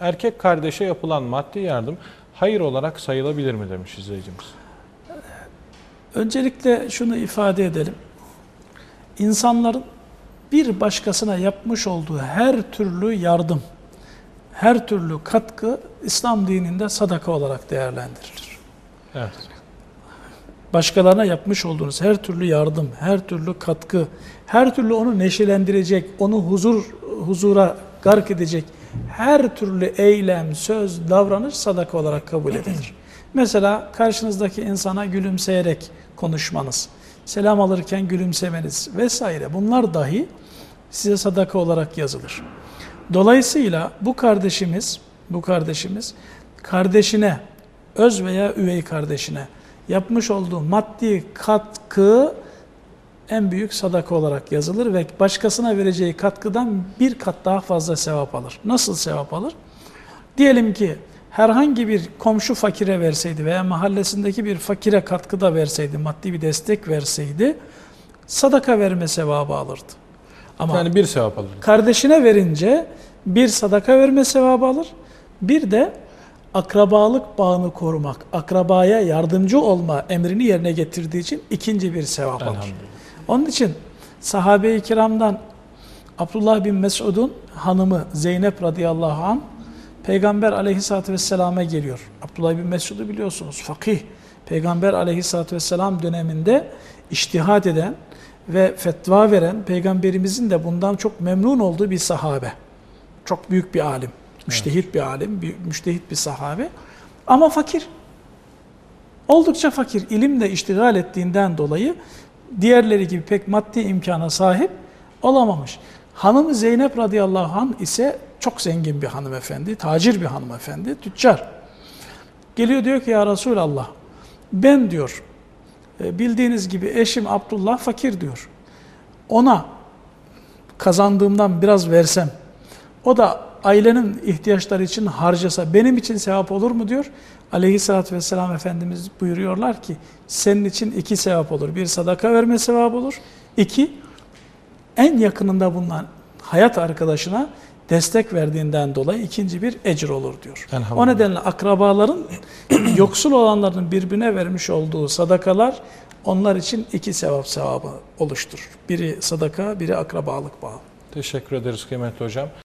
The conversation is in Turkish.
Erkek kardeşe yapılan maddi yardım hayır olarak sayılabilir mi demiş izleyicimiz. Öncelikle şunu ifade edelim. İnsanların bir başkasına yapmış olduğu her türlü yardım, her türlü katkı İslam dininde sadaka olarak değerlendirilir. Evet. Başkalarına yapmış olduğunuz her türlü yardım, her türlü katkı, her türlü onu neşelendirecek, onu huzur huzura gark edecek her türlü eylem, söz, davranış sadaka olarak kabul edilir. Mesela karşınızdaki insana gülümseyerek konuşmanız, selam alırken gülümsemeniz vesaire bunlar dahi size sadaka olarak yazılır. Dolayısıyla bu kardeşimiz, bu kardeşimiz kardeşine, öz veya üvey kardeşine yapmış olduğu maddi katkı en büyük sadaka olarak yazılır ve başkasına vereceği katkıdan bir kat daha fazla sevap alır. Nasıl sevap alır? Diyelim ki herhangi bir komşu fakire verseydi veya mahallesindeki bir fakire katkıda verseydi, maddi bir destek verseydi sadaka verme sevabı alırdı. Ama Yani bir sevap alır. kardeşine verince bir sadaka verme sevabı alır. Bir de akrabalık bağını korumak, akrabaya yardımcı olma emrini yerine getirdiği için ikinci bir sevap alır. Onun için sahabe-i kiramdan Abdullah bin Mesud'un hanımı Zeynep radıyallahu an Peygamber aleyhissalatü vesselama geliyor. Abdullah bin Mesud'u biliyorsunuz fakih. Peygamber aleyhissalatü vesselam döneminde iştihad eden ve fetva veren peygamberimizin de bundan çok memnun olduğu bir sahabe. Çok büyük bir alim. Müştehit bir alim, bir, müştehit bir sahabe. Ama fakir. Oldukça fakir. İlimle iştigal ettiğinden dolayı diğerleri gibi pek maddi imkana sahip olamamış. Hanımı Zeynep radıyallahu anh ise çok zengin bir hanımefendi, tacir bir hanımefendi, tüccar. Geliyor diyor ki ya Resulallah ben diyor e, bildiğiniz gibi eşim Abdullah fakir diyor. Ona kazandığımdan biraz versem o da ailenin ihtiyaçları için harcasa benim için sevap olur mu diyor. Aleyhissalatü vesselam Efendimiz buyuruyorlar ki senin için iki sevap olur. Bir sadaka verme sevabı olur. İki en yakınında bulunan hayat arkadaşına destek verdiğinden dolayı ikinci bir ecir olur diyor. O nedenle akrabaların yoksul olanların birbirine vermiş olduğu sadakalar onlar için iki sevap sevabı oluşturur. Biri sadaka, biri akrabalık bağı. Teşekkür ederiz kıymetli hocam.